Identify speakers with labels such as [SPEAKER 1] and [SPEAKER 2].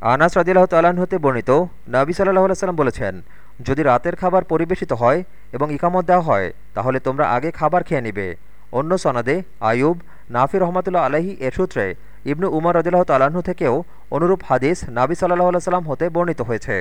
[SPEAKER 1] আনাস রাজিল্লাহ তালান হতে বর্ণিত, নাবি সাল্লাহ সাল্লাম বলেছেন, যদি রাতের খাবার পরিবেশিত হয় এবং ইকামত দেওয়া হয়, তাহলে তোমরা আগে খাবার খেয়ে নিবে। অন্য সনাদে আয়ুব নাফি রহমতুল্লাহ আলহী এর সূত্রে ইবনু উমর রদিল্লাহ তাল্লাহ্ন থেকেও অনুরূপ হাদিস নাবি সাল্লাহ সাল্লাম হতে বর্ণিত হয়েছে।